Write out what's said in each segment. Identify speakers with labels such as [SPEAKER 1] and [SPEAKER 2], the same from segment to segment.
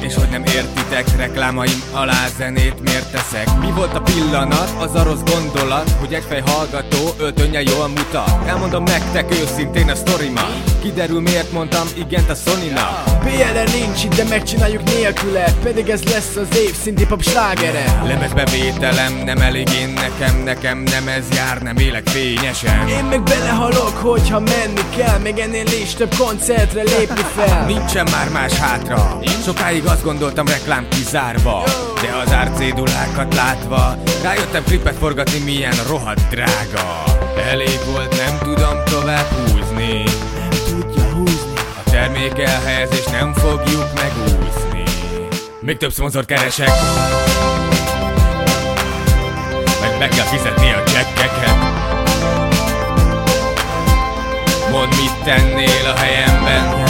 [SPEAKER 1] És hogy nem értitek, reklámaim alá zenét miért teszek? Mi volt a pillanat, az a rossz gondolat Hogy egy fej hallgató öltönye jól mutat. Elmondom nektek őszintén a sztorima Kiderül miért mondtam igent a Sonina
[SPEAKER 2] BLR nincs itt, de megcsináljuk nélküle Pedig ez lesz az év szinti pop slágere.
[SPEAKER 1] Lemezbevételem nem elég én nekem Nekem nem ez jár, nem élek fényesen.
[SPEAKER 2] Én meg belehalok, hogyha menni kell Még ennél is több koncertre lépni fel.
[SPEAKER 1] Nincsen már más hátra. Sokáig azt gondoltam reklám kizárva. De az árcédulákat látva Rájöttem klipet forgatni milyen rohadt drága. Elég volt, nem tudom tovább húzni A termék elhelyezés nem fogjuk megúszni. Még több szponzort keresek. Meg be kell fizetni a csekkeket. Mondd mit tennél a helyemben?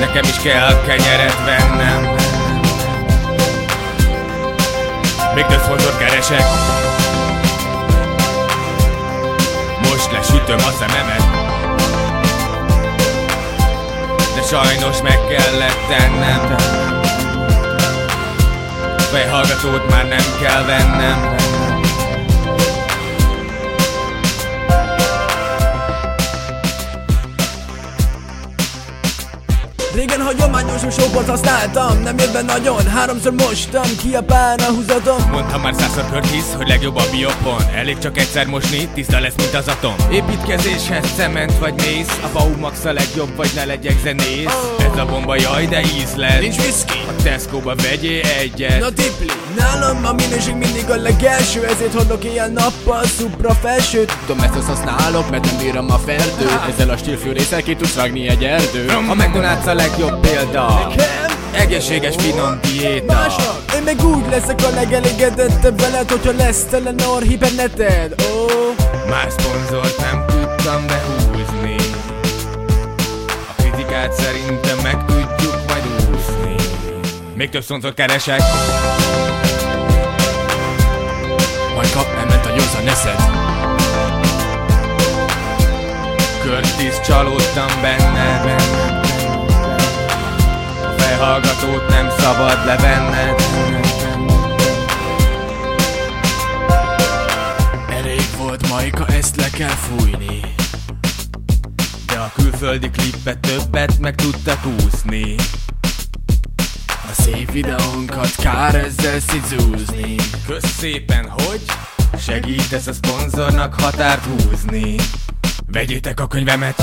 [SPEAKER 1] Nekem is kell kenyeret vennem. Még több szponzort keresek. Most lesütöm a szememet De sajnos meg kellett tennem. Fejhallgatót már nem kell vennem
[SPEAKER 2] Régen hagyományos sóport használtam Nem jött be nagyon, háromszor mostam Ki a pán a húzatom.
[SPEAKER 1] Mondtam már százszor Curtis, hogy legjobb a biopon. Elég csak egyszer mosni, tiszta lesz, mint az atom. Építkezéshez cement vagy mész A Baumax a legjobb, vagy ne legyek zenész. Ez a bomba jaj, de ízlet.
[SPEAKER 2] Nincs whisky
[SPEAKER 1] A Tesco-ba vegyél egyet.
[SPEAKER 2] Na tipli Nálam a minőség mindig a legelső Ezért hordok éjjel-nappal szupra felsőt.
[SPEAKER 3] Tudom ezt azt használok, mert nem bírom a ferdőt. Ezzel a stílfűrészel ki tudsz vágni egy erdőt.
[SPEAKER 1] A McDonald's legjobb példa.
[SPEAKER 2] Nekem
[SPEAKER 1] Egészséges finom diéta.
[SPEAKER 2] Mások Én meg úgy leszek a legelégedettebb veled Hogyha lesz tele hiperneted Ó, oh.
[SPEAKER 1] Más szponzort nem tudtam behúzni. A kritikát szerintem meg tudjuk majd úszni. Még több szponzort keresek.
[SPEAKER 3] Majd kap emet a józan eszed
[SPEAKER 1] Curtis csalódtam benne, benne, A fejhallgatót nem szabad levenned.
[SPEAKER 3] Elég volt Majka, ezt le kell fújni.
[SPEAKER 1] De a külföldi klippet többet meg tudtak úszni
[SPEAKER 3] A szép videónkat kár ezzel szizúzni.
[SPEAKER 1] Kösz szépen, hogy segítesz a szponzornak határt húzni. Vegyétek a könyvemet